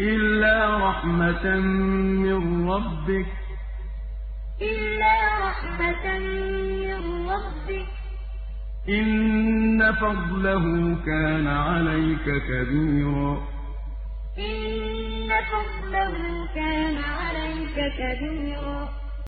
إِلَّا رَحْمَةً مِّن رَّبِّكَ ۚ. إِنَّ فَضْلَهُ كَانَ عَلَيْكَ كَبِيرًا. إِلَّا رَحْمَةً مِّن رَّبِّكَ ۚ إِنَّ فَضْلَهُ كَانَ عَلَيْكَ كَبِيرًا.